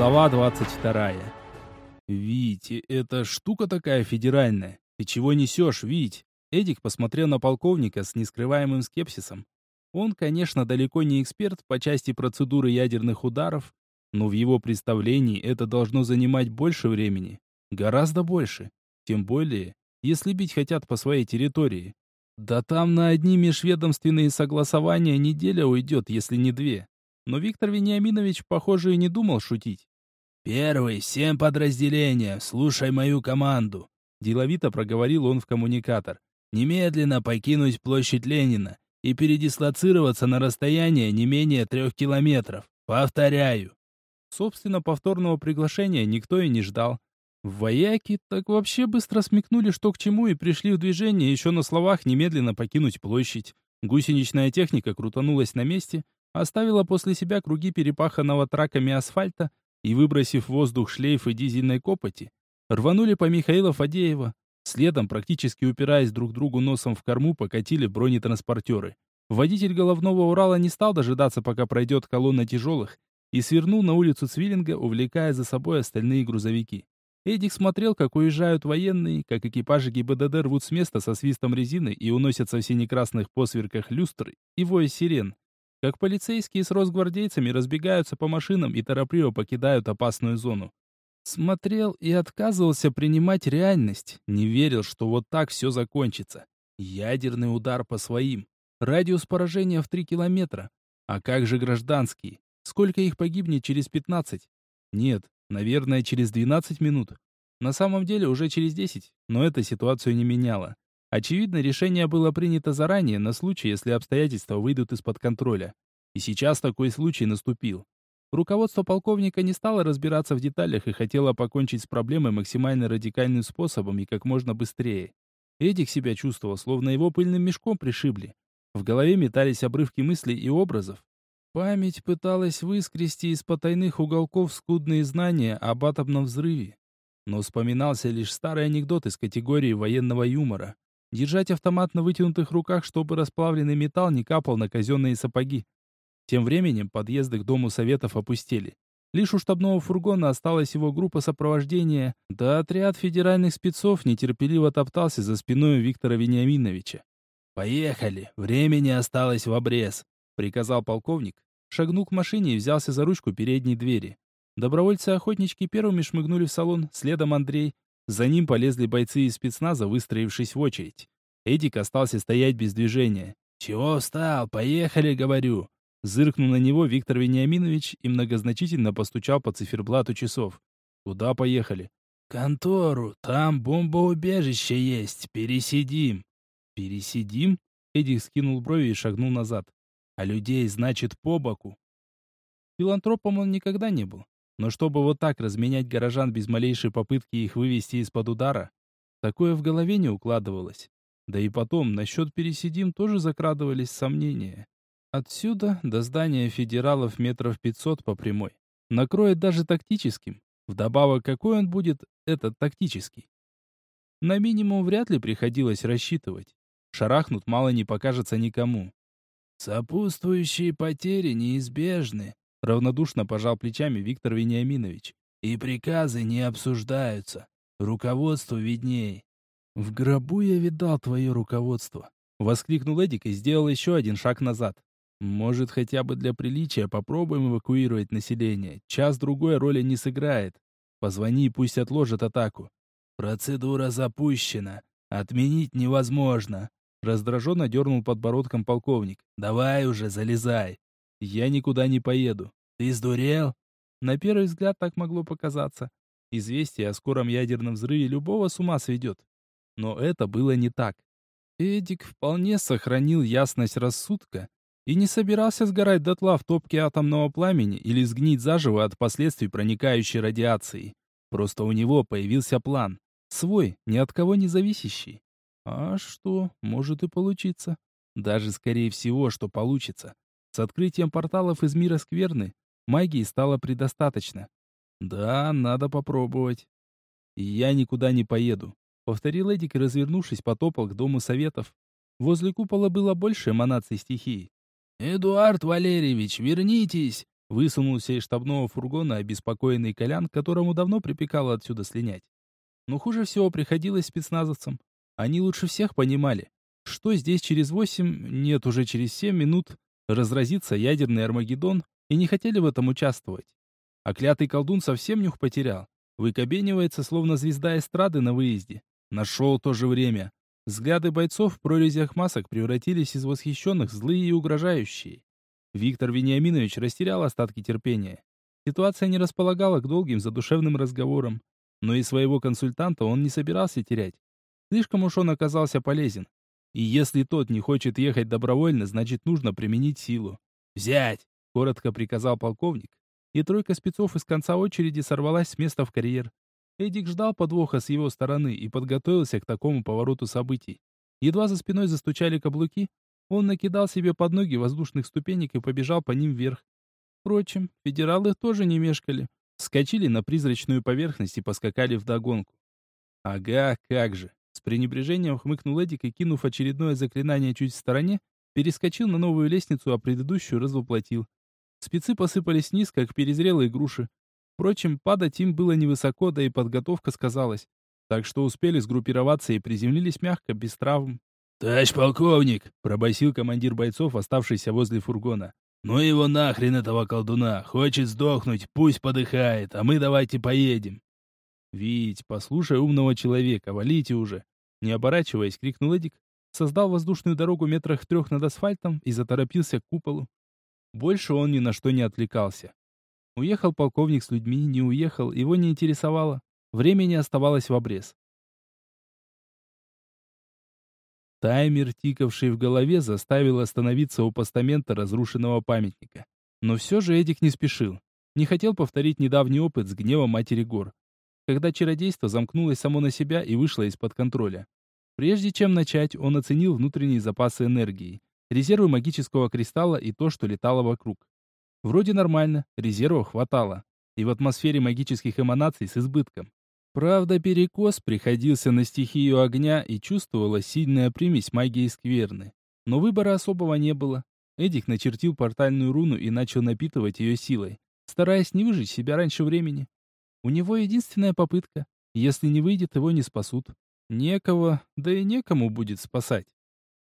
Глава 22. «Вить, это штука такая федеральная. Ты чего несешь, Вить?» Эдик посмотрел на полковника с нескрываемым скепсисом. Он, конечно, далеко не эксперт по части процедуры ядерных ударов, но в его представлении это должно занимать больше времени. Гораздо больше. Тем более, если бить хотят по своей территории. Да там на одни межведомственные согласования неделя уйдет, если не две. Но Виктор Вениаминович, похоже, и не думал шутить. «Первый, всем подразделения, слушай мою команду!» Деловито проговорил он в коммуникатор. «Немедленно покинуть площадь Ленина и передислоцироваться на расстояние не менее трех километров. Повторяю!» Собственно, повторного приглашения никто и не ждал. Вояки так вообще быстро смекнули, что к чему, и пришли в движение еще на словах немедленно покинуть площадь. Гусеничная техника крутанулась на месте, оставила после себя круги перепаханного траками асфальта и, выбросив в воздух шлейфы дизельной копоти, рванули по Михаила Фадеева. Следом, практически упираясь друг другу носом в корму, покатили бронетранспортеры. Водитель головного Урала не стал дожидаться, пока пройдет колонна тяжелых, и свернул на улицу Цвиллинга, увлекая за собой остальные грузовики. Эдик смотрел, как уезжают военные, как экипажи ГИБДД рвут с места со свистом резины и уносятся в синекрасных посверках люстр и вой сирен. Как полицейские с росгвардейцами разбегаются по машинам и торопливо покидают опасную зону. Смотрел и отказывался принимать реальность, не верил, что вот так все закончится. Ядерный удар по своим. Радиус поражения в 3 километра. А как же гражданские? Сколько их погибнет через 15? Нет, наверное, через 12 минут. На самом деле уже через 10, но это ситуацию не меняло. Очевидно, решение было принято заранее на случай, если обстоятельства выйдут из-под контроля. И сейчас такой случай наступил. Руководство полковника не стало разбираться в деталях и хотело покончить с проблемой максимально радикальным способом и как можно быстрее. Эдик себя чувствовал, словно его пыльным мешком пришибли. В голове метались обрывки мыслей и образов. Память пыталась выскрести из потайных уголков скудные знания об атомном взрыве. Но вспоминался лишь старый анекдот из категории военного юмора. Держать автомат на вытянутых руках, чтобы расплавленный металл не капал на казенные сапоги. Тем временем подъезды к Дому Советов опустели. Лишь у штабного фургона осталась его группа сопровождения, да отряд федеральных спецов нетерпеливо топтался за спиной Виктора Вениаминовича. «Поехали, времени осталось в обрез», — приказал полковник, шагнул к машине и взялся за ручку передней двери. Добровольцы-охотнички первыми шмыгнули в салон, следом Андрей, за ним полезли бойцы из спецназа, выстроившись в очередь. Эдик остался стоять без движения. «Чего встал? Поехали, говорю!» Зыркнул на него Виктор Вениаминович и многозначительно постучал по циферблату часов. «Куда поехали?» «Контору. Там бомбоубежище есть. Пересидим». «Пересидим?» Эдик скинул брови и шагнул назад. «А людей, значит, по боку». Филантропом он никогда не был. Но чтобы вот так разменять горожан без малейшей попытки их вывести из-под удара, такое в голове не укладывалось. Да и потом, насчет пересидим тоже закрадывались сомнения. Отсюда до здания федералов метров пятьсот по прямой. Накроет даже тактическим. Вдобавок, какой он будет, этот тактический. На минимум вряд ли приходилось рассчитывать. Шарахнут мало не покажется никому. Сопутствующие потери неизбежны, Равнодушно пожал плечами Виктор Вениаминович. И приказы не обсуждаются. Руководству видней. В гробу я видал твое руководство. Воскликнул Эдик и сделал еще один шаг назад. Может, хотя бы для приличия попробуем эвакуировать население. Час-другой роли не сыграет. Позвони, пусть отложат атаку. Процедура запущена. Отменить невозможно. Раздраженно дернул подбородком полковник. Давай уже, залезай. Я никуда не поеду. Ты сдурел? На первый взгляд так могло показаться. Известие о скором ядерном взрыве любого с ума сведет. Но это было не так. Эдик вполне сохранил ясность рассудка и не собирался сгорать дотла в топке атомного пламени или сгнить заживо от последствий проникающей радиации. Просто у него появился план. Свой, ни от кого не зависящий. А что, может и получиться. Даже скорее всего, что получится. С открытием порталов из мира скверны магии стало предостаточно. Да, надо попробовать. Я никуда не поеду, повторил Эдик и, развернувшись, потопал к дому советов. Возле купола было больше эманаций стихии. «Эдуард Валерьевич, вернитесь!» Высунулся из штабного фургона обеспокоенный Колян, которому давно припекало отсюда слинять. Но хуже всего приходилось спецназовцам. Они лучше всех понимали, что здесь через восемь, нет, уже через семь минут разразится ядерный Армагеддон, и не хотели в этом участвовать. А клятый колдун совсем нюх потерял. Выкобенивается, словно звезда эстрады на выезде. Нашел то же время. Взгляды бойцов в прорезях масок превратились из восхищенных в злые и угрожающие. Виктор Вениаминович растерял остатки терпения. Ситуация не располагала к долгим задушевным разговорам, но и своего консультанта он не собирался терять. Слишком уж он оказался полезен. И если тот не хочет ехать добровольно, значит нужно применить силу. «Взять!» — коротко приказал полковник, и тройка спецов из конца очереди сорвалась с места в карьер. Эдик ждал подвоха с его стороны и подготовился к такому повороту событий. Едва за спиной застучали каблуки, он накидал себе под ноги воздушных ступенек и побежал по ним вверх. Впрочем, федералы тоже не мешкали. Скочили на призрачную поверхность и поскакали вдогонку. Ага, как же. С пренебрежением хмыкнул Эдик и, кинув очередное заклинание чуть в стороне, перескочил на новую лестницу, а предыдущую развоплотил. Спецы посыпались вниз, как перезрелые груши. Впрочем, падать им было невысоко, да и подготовка сказалась. Так что успели сгруппироваться и приземлились мягко, без травм. «Товарищ полковник!» — пробасил командир бойцов, оставшийся возле фургона. «Ну его нахрен этого колдуна! Хочет сдохнуть, пусть подыхает, а мы давайте поедем!» «Вить, послушай умного человека, валите уже!» Не оборачиваясь, крикнул Эдик, создал воздушную дорогу метрах трех над асфальтом и заторопился к куполу. Больше он ни на что не отвлекался. Уехал полковник с людьми, не уехал, его не интересовало. Времени оставалось в обрез. Таймер, тикавший в голове, заставил остановиться у постамента разрушенного памятника. Но все же Эдик не спешил. Не хотел повторить недавний опыт с гневом матери гор. Когда чародейство замкнулось само на себя и вышло из-под контроля. Прежде чем начать, он оценил внутренние запасы энергии, резервы магического кристалла и то, что летало вокруг. Вроде нормально, резервов хватало. И в атмосфере магических эманаций с избытком. Правда, перекос приходился на стихию огня и чувствовалась сильная примесь магии скверны. Но выбора особого не было. Эдик начертил портальную руну и начал напитывать ее силой, стараясь не выжечь себя раньше времени. У него единственная попытка. Если не выйдет, его не спасут. Некого, да и некому будет спасать.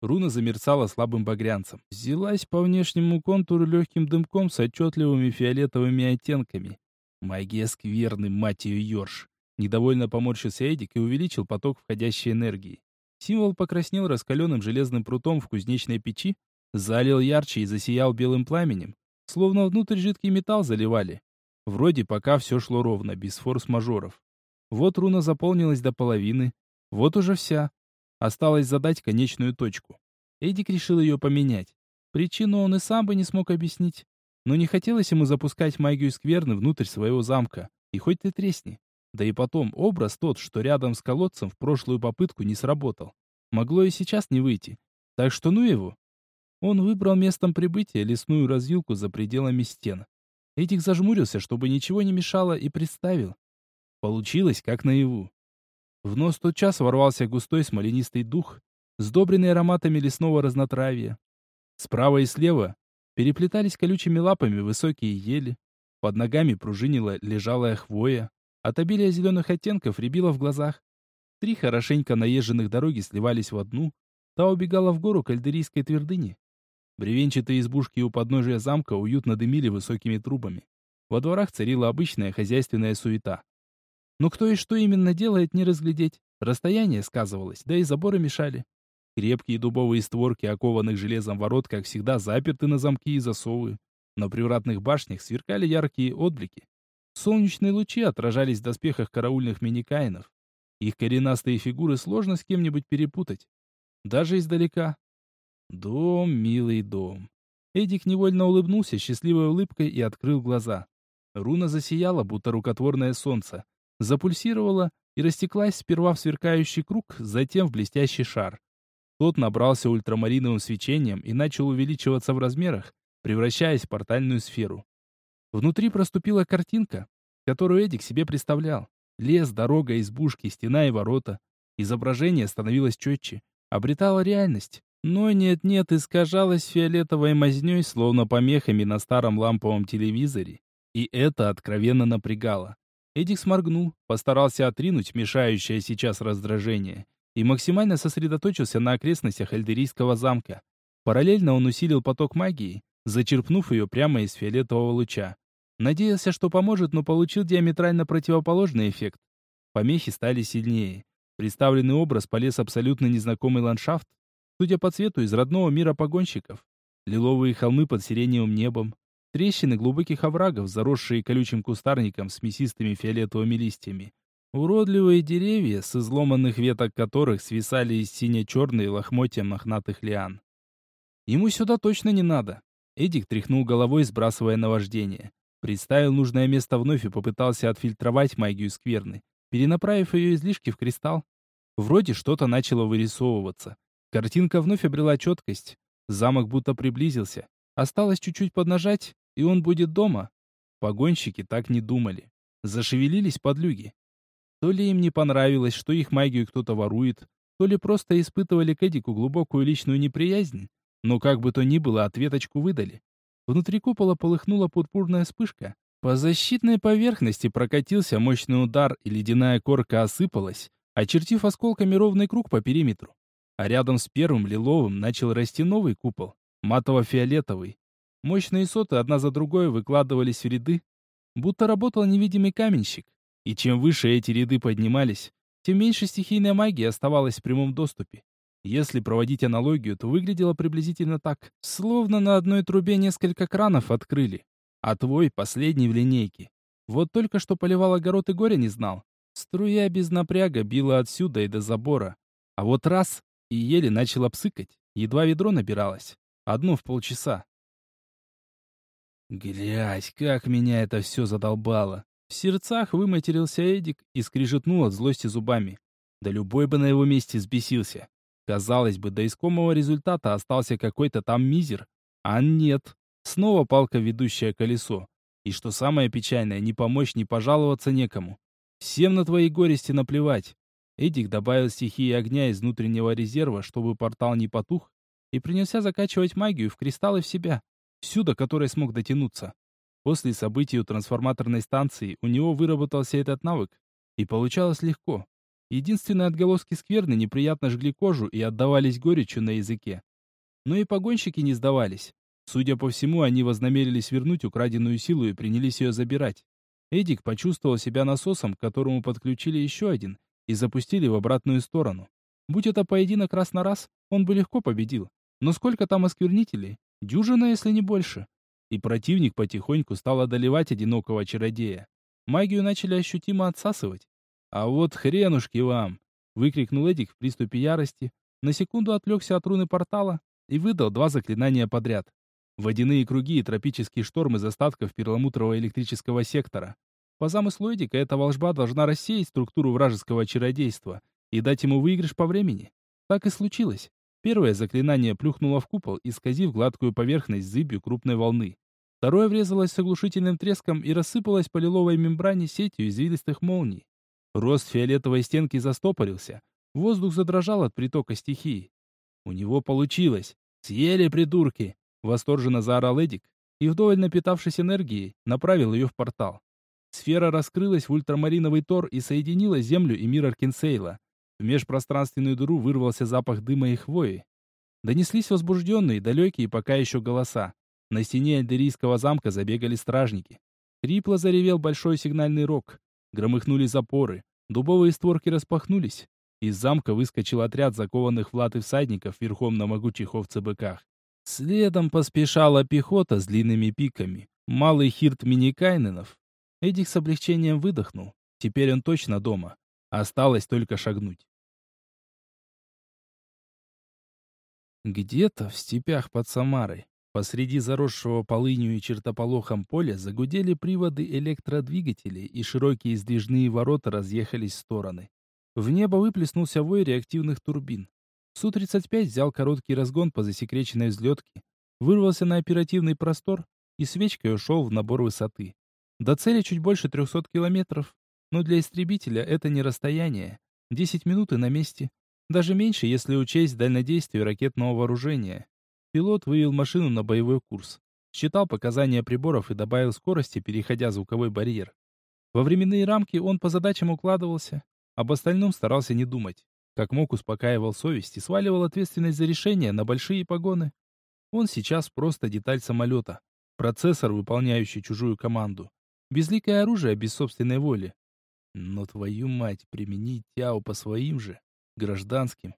Руна замерцала слабым багрянцем. Взялась по внешнему контуру легким дымком с отчетливыми фиолетовыми оттенками. Магия скверны, мать ее, Йорш. Недовольно поморщился Эдик и увеличил поток входящей энергии. Символ покраснел раскаленным железным прутом в кузнечной печи, залил ярче и засиял белым пламенем, словно внутрь жидкий металл заливали. Вроде пока все шло ровно, без форс-мажоров. Вот руна заполнилась до половины, вот уже вся. Осталось задать конечную точку. Эдик решил ее поменять. Причину он и сам бы не смог объяснить. Но не хотелось ему запускать магию скверны внутрь своего замка. И хоть ты тресни. Да и потом, образ тот, что рядом с колодцем в прошлую попытку не сработал. Могло и сейчас не выйти. Так что ну его. Он выбрал местом прибытия лесную развилку за пределами стен. Этих зажмурился, чтобы ничего не мешало, и представил. Получилось, как наяву. В нос тотчас ворвался густой смоленистый дух, сдобренный ароматами лесного разнотравья. Справа и слева переплетались колючими лапами высокие ели. Под ногами пружинила лежалая хвоя. От обилия зеленых оттенков рябило в глазах. Три хорошенько наезженных дороги сливались в одну. Та убегала в гору кальдерийской твердыни. Бревенчатые избушки у подножия замка уютно дымили высокими трубами. Во дворах царила обычная хозяйственная суета. Но кто и что именно делает, не разглядеть. Расстояние сказывалось, да и заборы мешали. Крепкие дубовые створки окованных железом ворот, как всегда, заперты на замки и засовы. На привратных башнях сверкали яркие отблики. Солнечные лучи отражались в доспехах караульных миникаинов. Их коренастые фигуры сложно с кем-нибудь перепутать. Даже издалека. Дом, милый дом. Эдик невольно улыбнулся счастливой улыбкой и открыл глаза. Руна засияла, будто рукотворное солнце. Запульсировала и растеклась сперва в сверкающий круг, затем в блестящий шар. Тот набрался ультрамариновым свечением и начал увеличиваться в размерах, превращаясь в портальную сферу. Внутри проступила картинка, которую Эдик себе представлял. Лес, дорога, избушки, стена и ворота. Изображение становилось четче, обретало реальность. Но нет-нет искажалась фиолетовой мазнёй, словно помехами на старом ламповом телевизоре, и это откровенно напрягало. Эдик сморгнул, постарался отринуть мешающее сейчас раздражение и максимально сосредоточился на окрестностях Эльдерийского замка. Параллельно он усилил поток магии, зачерпнув ее прямо из фиолетового луча. Надеялся, что поможет, но получил диаметрально противоположный эффект. Помехи стали сильнее. Представленный образ полез абсолютно незнакомый ландшафт, судя по цвету из родного мира погонщиков. Лиловые холмы под сиреневым небом, трещины глубоких оврагов, заросшие колючим кустарником с мясистыми фиолетовыми листьями, уродливые деревья, с изломанных веток которых свисали из сине-черные лохмотья мохнатых лиан. Ему сюда точно не надо. Эдик тряхнул головой, сбрасывая наваждение. Представил нужное место вновь и попытался отфильтровать магию скверны, перенаправив ее излишки в кристалл. Вроде что-то начало вырисовываться. Картинка вновь обрела четкость. Замок будто приблизился. Осталось чуть-чуть поднажать, и он будет дома. Погонщики так не думали. Зашевелились подлюги. То ли им не понравилось, что их магию кто-то ворует, то ли просто испытывали к Эдику глубокую личную неприязнь, но как бы то ни было, ответочку выдали. Внутри купола полыхнула пурпурная вспышка. По защитной поверхности прокатился мощный удар, и ледяная корка осыпалась, очертив осколками ровный круг по периметру. А рядом с первым лиловым начал расти новый купол, матово-фиолетовый. Мощные соты одна за другой выкладывались в ряды, будто работал невидимый каменщик. И чем выше эти ряды поднимались, тем меньше стихийной магии оставалось в прямом доступе. Если проводить аналогию, то выглядело приблизительно так. Словно на одной трубе несколько кранов открыли, а твой последний в линейке. Вот только что поливал огород и горя не знал. Струя без напряга била отсюда и до забора. А вот раз, и еле начала псыкать. Едва ведро набиралось. Одно в полчаса. Глядь, как меня это все задолбало. В сердцах выматерился Эдик и скрижетнул от злости зубами. Да любой бы на его месте взбесился. Казалось бы, до искомого результата остался какой-то там мизер. А нет. Снова палка, ведущая колесо. И что самое печальное, ни помочь, ни пожаловаться некому. Всем на твои горести наплевать. Эдик добавил стихии огня из внутреннего резерва, чтобы портал не потух, и принялся закачивать магию в кристаллы в себя, всю до которой смог дотянуться. После событий у трансформаторной станции у него выработался этот навык, и получалось легко. Единственные отголоски скверны неприятно жгли кожу и отдавались горечью на языке. Но и погонщики не сдавались. Судя по всему, они вознамерились вернуть украденную силу и принялись ее забирать. Эдик почувствовал себя насосом, к которому подключили еще один, и запустили в обратную сторону. Будь это поединок раз на раз, он бы легко победил. Но сколько там осквернителей? Дюжина, если не больше. И противник потихоньку стал одолевать одинокого чародея. Магию начали ощутимо отсасывать. «А вот хренушки вам!» — выкрикнул Эдик в приступе ярости, на секунду отвлекся от руны портала и выдал два заклинания подряд. Водяные круги и тропический шторм из остатков перламутрового электрического сектора. По замыслу Эдика, эта волжба должна рассеять структуру вражеского чародейства и дать ему выигрыш по времени. Так и случилось. Первое заклинание плюхнуло в купол, исказив гладкую поверхность зыбью крупной волны. Второе врезалось с оглушительным треском и рассыпалось по лиловой мембране сетью извилистых молний. Рост фиолетовой стенки застопорился. Воздух задрожал от притока стихии. У него получилось. Съели, придурки! Восторженно заорал Эдик и, вдоволь напитавшись энергией, направил ее в портал. Сфера раскрылась в ультрамариновый тор и соединила Землю и мир Аркинсейла. В межпространственную дыру вырвался запах дыма и хвои. Донеслись возбужденные, далекие пока еще голоса. На стене Альдерийского замка забегали стражники. Хрипло заревел большой сигнальный рог. Громыхнули запоры, дубовые створки распахнулись. Из замка выскочил отряд закованных в латы всадников верхом на могучих овцебыках. Следом поспешала пехота с длинными пиками. Малый хирт Миникайненов. Эдик с облегчением выдохнул. Теперь он точно дома. Осталось только шагнуть. Где-то в степях под Самарой Посреди заросшего полынью и чертополохом поля загудели приводы электродвигателей, и широкие сдвижные ворота разъехались в стороны. В небо выплеснулся вой реактивных турбин. Су-35 взял короткий разгон по засекреченной взлетке, вырвался на оперативный простор и свечкой ушел в набор высоты. До цели чуть больше 300 километров, но для истребителя это не расстояние. 10 минут и на месте. Даже меньше, если учесть дальнодействие ракетного вооружения. Пилот вывел машину на боевой курс. Считал показания приборов и добавил скорости, переходя звуковой барьер. Во временные рамки он по задачам укладывался. Об остальном старался не думать. Как мог, успокаивал совесть и сваливал ответственность за решение на большие погоны. Он сейчас просто деталь самолета. Процессор, выполняющий чужую команду. Безликое оружие без собственной воли. Но твою мать, применить Тяо по своим же, гражданским.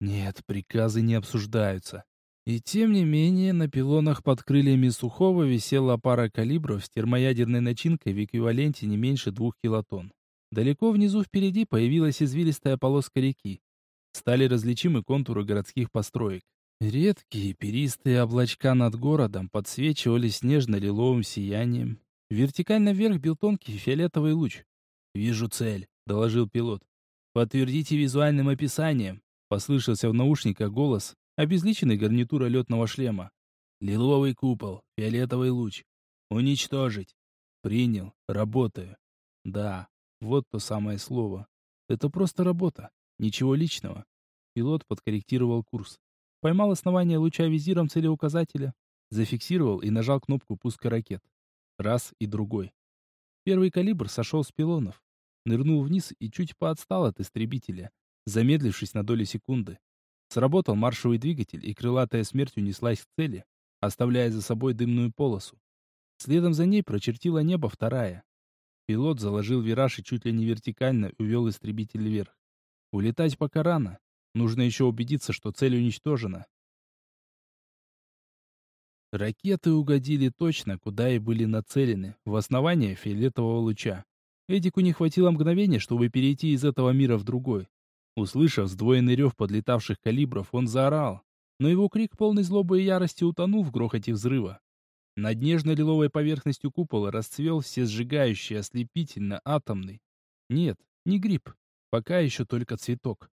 Нет, приказы не обсуждаются. И тем не менее, на пилонах под крыльями Сухого висела пара калибров с термоядерной начинкой в эквиваленте не меньше двух килотонн. Далеко внизу впереди появилась извилистая полоска реки. Стали различимы контуры городских построек. Редкие перистые облачка над городом подсвечивались нежно-лиловым сиянием. Вертикально вверх бил тонкий фиолетовый луч. «Вижу цель», — доложил пилот. «Подтвердите визуальным описанием», — послышался в наушниках голос, обезличенный гарнитура летного шлема. Лиловый купол, фиолетовый луч. Уничтожить. Принял. Работаю. Да, вот то самое слово. Это просто работа. Ничего личного. Пилот подкорректировал курс. Поймал основание луча визиром целеуказателя. Зафиксировал и нажал кнопку пуска ракет. Раз и другой. Первый калибр сошел с пилонов. Нырнул вниз и чуть поотстал от истребителя, замедлившись на доли секунды. Сработал маршевый двигатель, и крылатая смерть унеслась к цели, оставляя за собой дымную полосу. Следом за ней прочертила небо вторая. Пилот заложил вираж и чуть ли не вертикально увел истребитель вверх. Улетать пока рано. Нужно еще убедиться, что цель уничтожена. Ракеты угодили точно, куда и были нацелены, в основание фиолетового луча. Эдику не хватило мгновения, чтобы перейти из этого мира в другой. Услышав сдвоенный рев подлетавших калибров, он заорал. Но его крик полный злобы и ярости утонул в грохоте взрыва. Над нежно-лиловой поверхностью купола расцвел всесжигающий, ослепительно атомный. Нет, не гриб. Пока еще только цветок.